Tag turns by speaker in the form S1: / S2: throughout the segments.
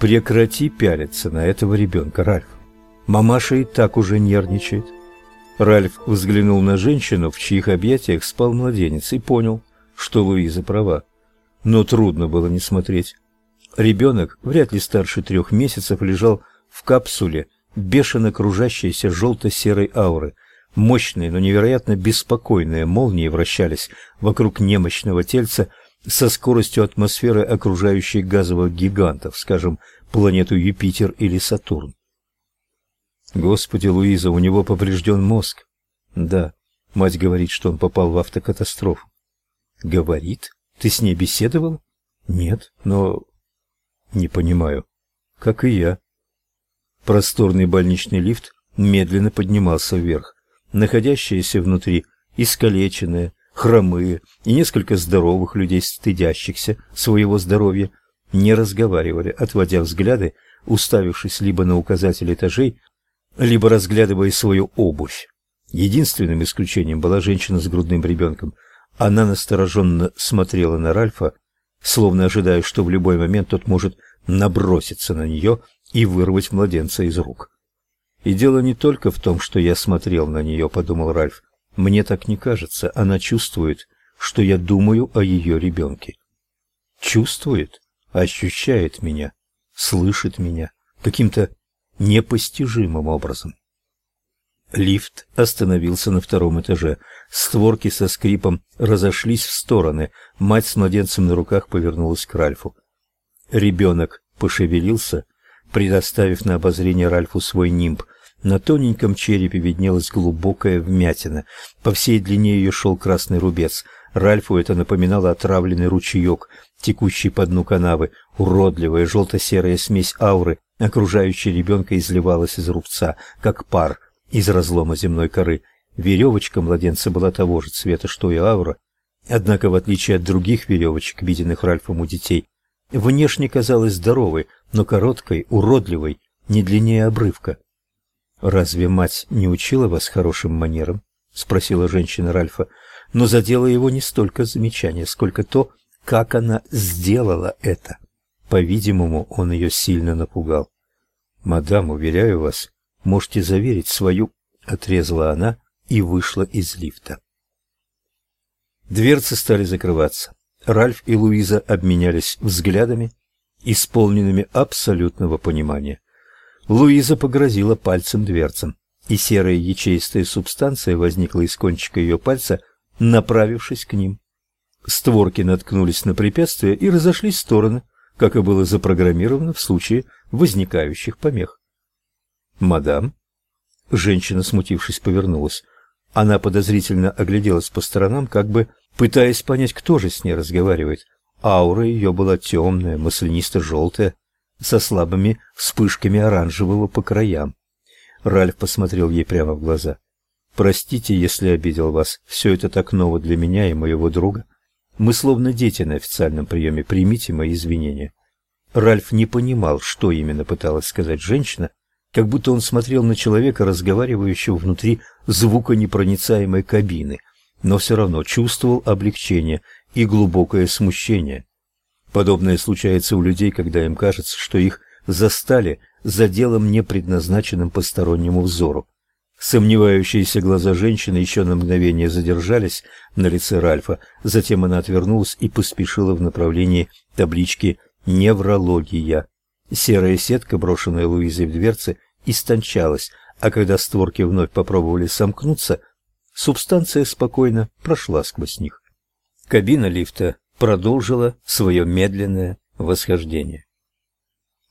S1: Прекрати пялиться на этого ребенка, Ральф. Мамаша и так уже нервничает. Ральф взглянул на женщину, в чьих объятиях спал младенец, и понял, что Луиза права. Но трудно было не смотреть. Ребенок, вряд ли старше трех месяцев, лежал в капсуле бешено кружащейся желто-серой ауры. Мощные, но невероятно беспокойные молнии вращались вокруг немощного тельца со скоростью атмосферы окружающих газовых гигантов, скажем, планету Юпитер или Сатурн. Господи, Луиза, у него поврежден мозг. Да, мать говорит, что он попал в автокатастрофу. Говорит? Ты с ней беседовал? Нет, но не понимаю. Как и я. Просторный больничный лифт медленно поднимался вверх. Находящиеся внутри искалеченные, хромые и несколько здоровых людей, стыдящихся своего здоровья, не разговаривали, отводя взгляды, уставившись либо на указатель этажей, либо разглядывая свою обувь. Единственным исключением была женщина с грудным ребенком. Она настороженно смотрела на Ральфа, словно ожидая, что в любой момент тот может наброситься на нее и вырвать младенца из рук. И дело не только в том, что я смотрел на нее, подумал Ральф. Мне так не кажется, она чувствует, что я думаю о ее ребенке. Чувствует, ощущает меня, слышит меня каким-то непостижимым образом. Лифт остановился на втором этаже. Створки со скрипом разошлись в стороны. Мать с младенцем на руках повернулась к Ральфу. Ребенок пошевелился, предоставив на обозрение Ральфу свой нимб. На тоненьком черепе виднелась глубокая вмятина. По всей длине ее шел красный рубец. Ральфу это напоминало отравленный ручеек, текущий по дну канавы. Уродливая желто-серая смесь ауры, окружающая ребенка, изливалась из рубца, как пар из разлома земной коры. Веревочка младенца была того же цвета, что и аура. Однако, в отличие от других веревочек, виденных Ральфом у детей, внешне казалась здоровой, но короткой, уродливой, не длиннее обрывка. Разве мать не учила вас хорошим манерам? спросила женщина Ральфа, но задела его не столько замечание, сколько то, как она сделала это. По-видимому, он ее сильно напугал. Мадам, уверяю вас, можете заверить свою, отрезала она и вышла из лифта. Дверцы стали закрываться. Ральф и Луиза обменялись взглядами, исполненными абсолютного понимания. Луиза погрозила пальцем дверцам, и серая ячеистая субстанция возникла из кончика ее пальца, направившись к ним. Створки наткнулись на препятствие и разошлись в стороны, как и было запрограммировано в случае возникающих помех. «Мадам?» Женщина, смутившись, повернулась. Она подозрительно огляделась по сторонам, как бы пытаясь понять, кто же с ней разговаривает. Аура ее была темная, маслянисто-желтая, со слабыми вспышками оранжевого по краям. Ральф посмотрел ей прямо в глаза. «Простите, если обидел вас. Все это так ново для меня и моего друга. Мы словно дети на официальном приеме. Примите мои извинения». Ральф не понимал, что именно пыталась сказать женщина, как будто он смотрел на человека, разговаривающего внутри звуконепроницаемой кабины, но все равно чувствовал облегчение и глубокое смущение. Подобное случается у людей, когда им кажется, что их застали за делом, не предназначенным постороннему взору. Сомневающиеся глаза женщины еще на мгновение задержались на лице Ральфа, затем она отвернулась и поспешила в направлении таблички «Неврология». Серая сетка, брошенная Луизой в дверцы, истончалась, а когда створки вновь попробовали сомкнуться, субстанция спокойно прошла сквозь них. Кабина лифта продолжила свое медленное восхождение.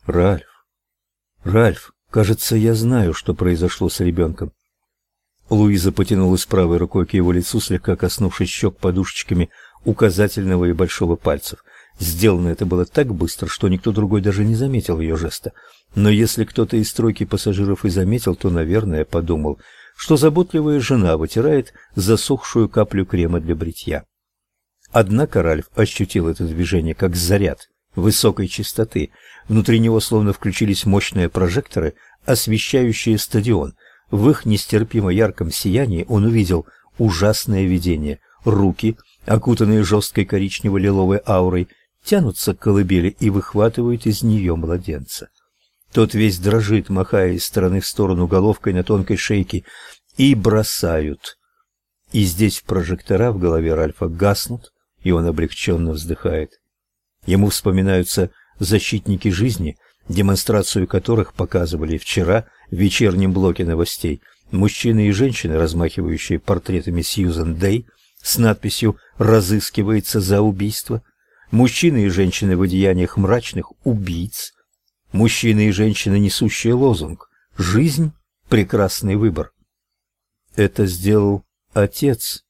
S1: Ральф, Ральф, кажется, я знаю, что произошло с ребенком. Луиза потянулась правой рукой к его лицу, слегка коснувшись щек подушечками указательного и большого пальцев. Сделано это было так быстро, что никто другой даже не заметил ее жеста. Но если кто-то из стройки пассажиров и заметил, то, наверное, подумал, что заботливая жена вытирает засохшую каплю крема для бритья. Однако Ральф ощутил это движение как заряд высокой частоты. Внутри него словно включились мощные прожекторы, освещающие стадион. В их нестерпимо ярком сиянии он увидел ужасное видение: руки, окутанные жесткой коричнево-лиловой аурой, тянутся к колыбели и выхватывают из нее младенца. Тот весь дрожит, махая из стороны в сторону головкой на тонкой шейке, и бросают. И здесь прожектора в голове Ральфа гаснут, и он облегченно вздыхает. Ему вспоминаются защитники жизни, демонстрацию которых показывали вчера в вечернем блоке новостей. Мужчины и женщины, размахивающие портретами Сьюзен Дэй с надписью «Разыскивается за убийство», мужчины и женщины в одеяниях мрачных убийц, мужчины и женщины, несущие лозунг «Жизнь – прекрасный выбор». Это сделал отец.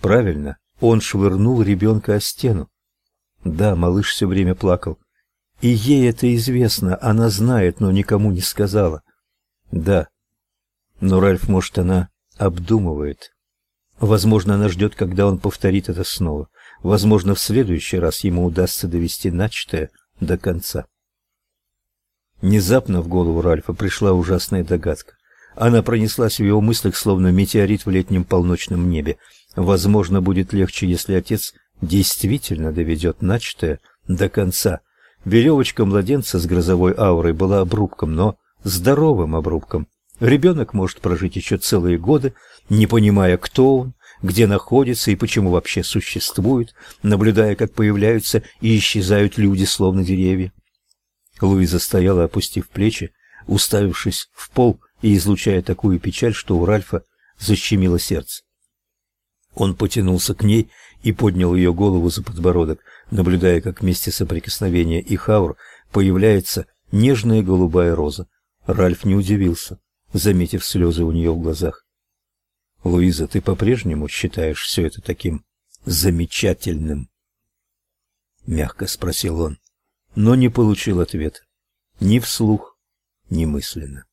S1: Правильно, он швырнул ребенка о стену. Да, малыш все время плакал. И ей это известно, она знает, но никому не сказала. Да. Но Ральф, может, она обдумывает. Возможно, она ждет, когда он повторит это снова. Возможно, в следующий раз ему удастся довести начатое до конца. Внезапно в голову Ральфа пришла ужасная догадка. Она пронеслась в его мыслях, словно метеорит в летнем полночном небе. Возможно, будет легче, если отец действительно доведет начатое до конца. Веревочка младенца с грозовой аурой была обрубком, но здоровым обрубком. Ребенок может прожить еще целые годы, не понимая, кто он, где находится и почему вообще существует, наблюдая, как появляются и исчезают люди, словно деревья. Луиза стояла, опустив плечи, уставившись в пол и излучая такую печаль, что у Ральфа защемило сердце. Он потянулся к ней и поднял ее голову за подбородок, наблюдая, как вместе соприкосновения их аур появляется нежная голубая роза. Ральф не удивился, заметив слезы у нее в глазах. Луиза, ты по-прежнему считаешь все это таким замечательным? мягко спросил он, но не получил ответа, ни вслух, ни мысленно.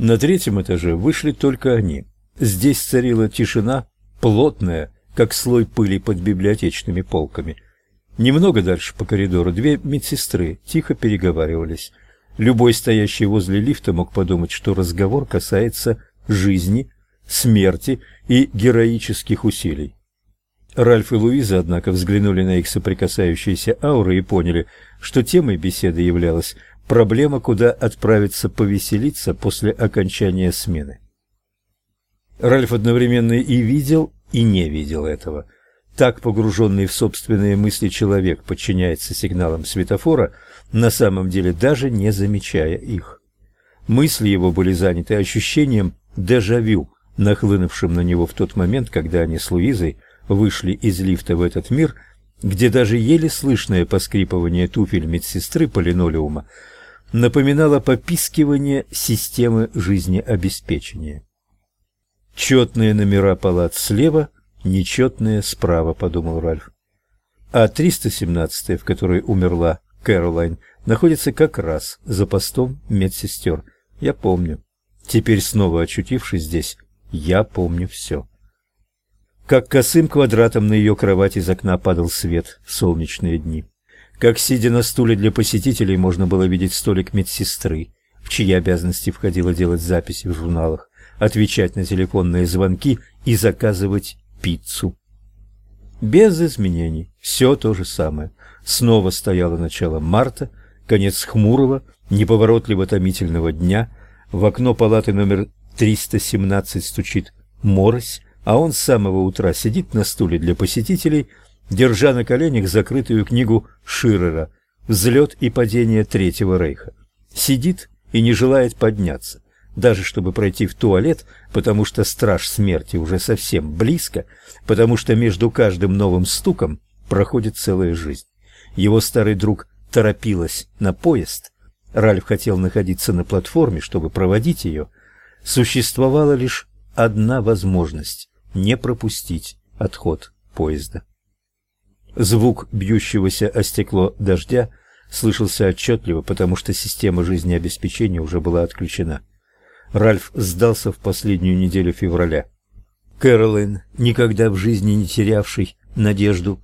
S1: На третьем этаже вышли только они. Здесь царила тишина, плотная, как слой пыли под библиотечными полками. Немного дальше по коридору две медсестры тихо переговаривались. Любой стоящий возле лифта мог подумать, что разговор касается жизни, смерти и героических усилий. Ральф и Луиза, однако, взглянули на их соприкасающиеся ауры и поняли, что темой беседы являлась проблема, куда отправиться повеселиться после окончания смены. Ральф одновременно и видел, и не видел этого. Так погруженный в собственные мысли человек подчиняется сигналам светофора, на самом деле даже не замечая их. Мысли его были заняты ощущением дежавю, нахлынувшим на него в тот момент, когда они с Луизой вышли из лифта в этот мир, где даже еле слышное поскрипывание туфель медсестры по линолеуму напоминало попискивание системы жизнеобеспечения. Четные номера палат слева, нечетные справа, подумал Ральф. А 317, в которой умерла Кэролайн, находится как раз за постом медсестер. Я помню. Теперь снова очутившись здесь, я помню все. Как косым квадратом на ее кровать из окна падал свет в солнечные дни. Как сидя на стуле для посетителей можно было видеть столик медсестры, в чьи обязанности входило делать записи в журналах, отвечать на телефонные звонки и заказывать пиццу. Без изменений, все то же самое. Снова стояло начало марта, конец хмурого, неповоротливо томительного дня. В окно палаты номер 317 стучит морось, а он с самого утра сидит на стуле для посетителей, держа на коленях закрытую книгу Ширера «Взлет и падение Третьего Рейха». Сидит и не желает подняться, даже чтобы пройти в туалет, потому что страж смерти уже совсем близко, потому что между каждым новым стуком проходит целая жизнь. Его старый друг торопилась на поезд. Ральф хотел находиться на платформе, чтобы проводить ее. Существовала лишь одна возможность не пропустить отход поезда. Звук бьющегося о стекло дождя слышался отчетливо, потому что система жизнеобеспечения уже была отключена. Ральф сдался в последнюю неделю февраля. Кэролайн, никогда в жизни не терявший надежду,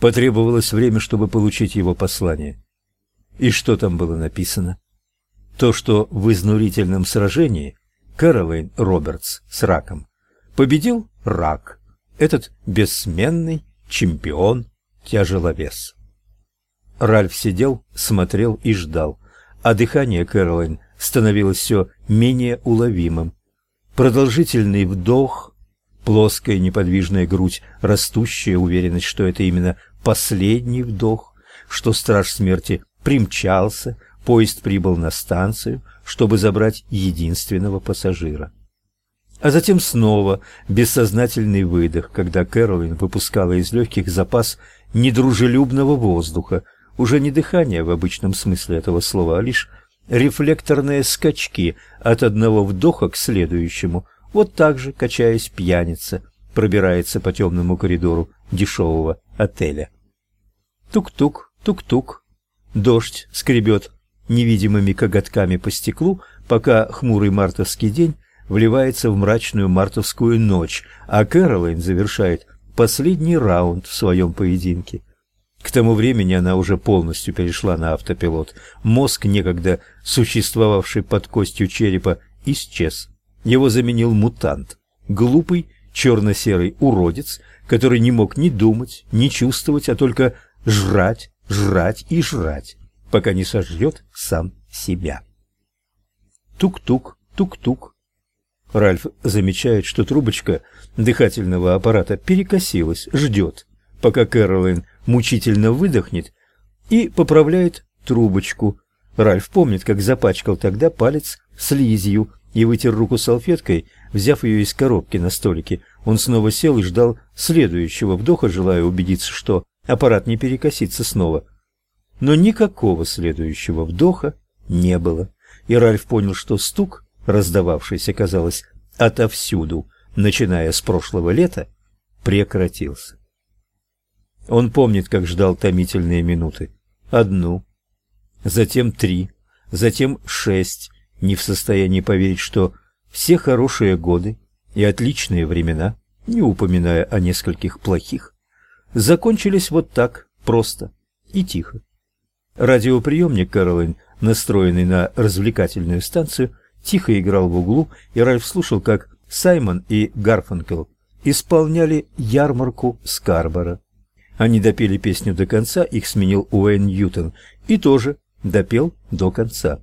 S1: Потребовалось время, чтобы получить его послание. И что там было написано? То, что в изнурительном сражении Кэролайн Робертс с раком победил рак, этот бессменный чемпион тяжеловес. Ральф сидел, смотрел и ждал, а дыхание Кэролайн становилось все менее уловимым. Продолжительный вдох, плоская неподвижная грудь, растущая уверенность, что это именно последний вдох, что страж смерти примчался, поезд прибыл на станцию, чтобы забрать единственного пассажира. А затем снова бессознательный выдох, когда Кэролин выпускала из легких запас недружелюбного воздуха, уже не дыхание в обычном смысле этого слова, а лишь рефлекторные скачки от одного вдоха к следующему, вот так же, качаясь пьяница, пробирается по темному коридору дешевого отеля. Тук-тук, тук-тук. Дождь скребет невидимыми коготками по стеклу, пока хмурый мартовский день вливается в мрачную мартовскую ночь, а Кэролайн завершает последний раунд в своем поединке. К тому времени она уже полностью перешла на автопилот. Мозг, некогда существовавший под костью черепа, исчез. Его заменил мутант, глупый черно-серый уродец, который не мог ни думать, ни чувствовать, а только жрать, жрать и жрать, пока не сожрет сам себя. Тук-тук, тук-тук. Ральф замечает, что трубочка дыхательного аппарата перекосилась, ждет, пока Кэролайн мучительно выдохнет и поправляет трубочку. Ральф помнит, как запачкал тогда палец слизью и вытер руку салфеткой, взяв ее из коробки на столике. Он снова сел и ждал следующего вдоха, желая убедиться, что аппарат не перекосится снова. Но никакого следующего вдоха не было, и Ральф понял, что стук раздававшийся, казалось, отовсюду, начиная с прошлого лета, прекратился. Он помнит, как ждал томительные минуты. Одну, затем три, затем шесть, не в состоянии поверить, что все хорошие годы и отличные времена, не упоминая о нескольких плохих, закончились вот так, просто и тихо. Радиоприемник Каролин, настроенный на развлекательную станцию, тихо играл в углу, и Ральф слушал, как Саймон и Гарфанкел исполняли ярмарку Скарбора. Они допели песню до конца, их сменил Уэйн Ньютон, и тоже допел до конца.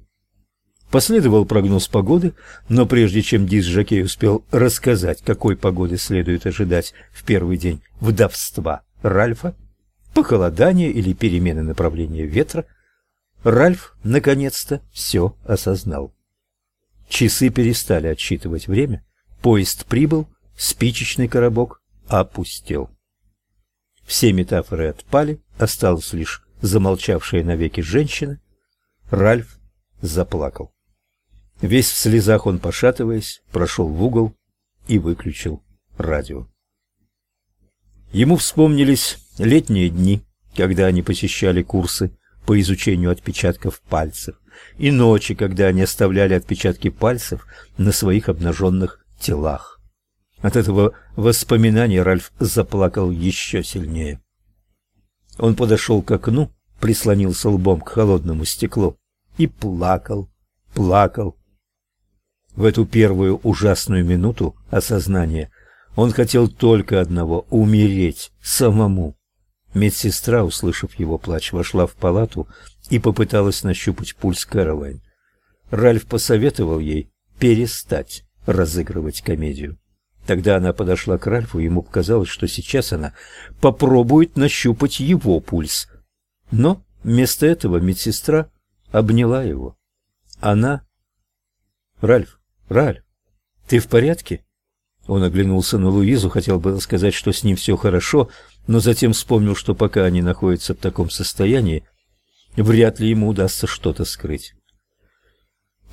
S1: Последовал прогноз погоды, но прежде чем диск-жокей успел рассказать, какой погоды следует ожидать в первый день вдовства Ральфа, похолодание или перемены направления ветра, Ральф наконец-то все осознал. Часы перестали отсчитывать время, поезд прибыл, спичечный коробок опустел. Все метафоры отпали, осталась лишь замолчавшая навеки женщина. Ральф заплакал. Весь в слезах он, пошатываясь, прошел в угол и выключил радио. Ему вспомнились летние дни, когда они посещали курсы по изучению отпечатков пальцев, и ночи, когда они оставляли отпечатки пальцев на своих обнаженных телах. От этого воспоминания Ральф заплакал еще сильнее. Он подошел к окну, прислонился лбом к холодному стеклу и плакал, плакал. В эту первую ужасную минуту осознания он хотел только одного — умереть самому. Медсестра, услышав его плач, вошла в палату и попыталась нащупать пульс Кэролайн. Ральф посоветовал ей перестать разыгрывать комедию. Тогда она подошла к Ральфу, и ему показалось, что сейчас она попробует нащупать его пульс. Но вместо этого медсестра обняла его. Она... «Ральф, Ральф, ты в порядке?» Он оглянулся на Луизу, хотел бы сказать, что с ним все хорошо, но затем вспомнил, что пока они находятся в таком состоянии, вряд ли ему удастся что-то скрыть.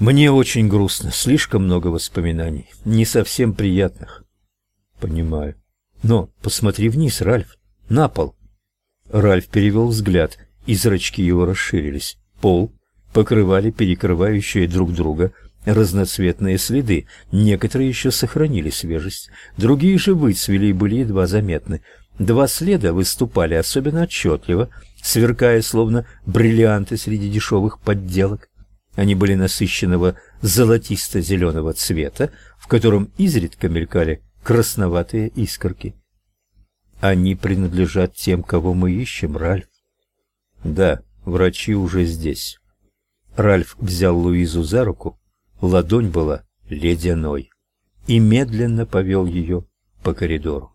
S1: Мне очень грустно, слишком много воспоминаний, не совсем приятных. Понимаю. Но посмотри вниз, Ральф, на пол. Ральф перевел взгляд, и зрачки его расширились. Пол покрывали перекрывающие друг друга разноцветные следы. Некоторые еще сохранили свежесть, другие же выцвели и были едва заметны. Два следа выступали особенно отчетливо, сверкая словно бриллианты среди дешевых подделок. Они были насыщенного золотисто-зеленого цвета, в котором изредка мелькали красноватые искорки. Они принадлежат тем, кого мы ищем, Ральф. Да, врачи уже здесь. Ральф взял Луизу за руку, ладонь была ледяной, и медленно повел ее по коридору.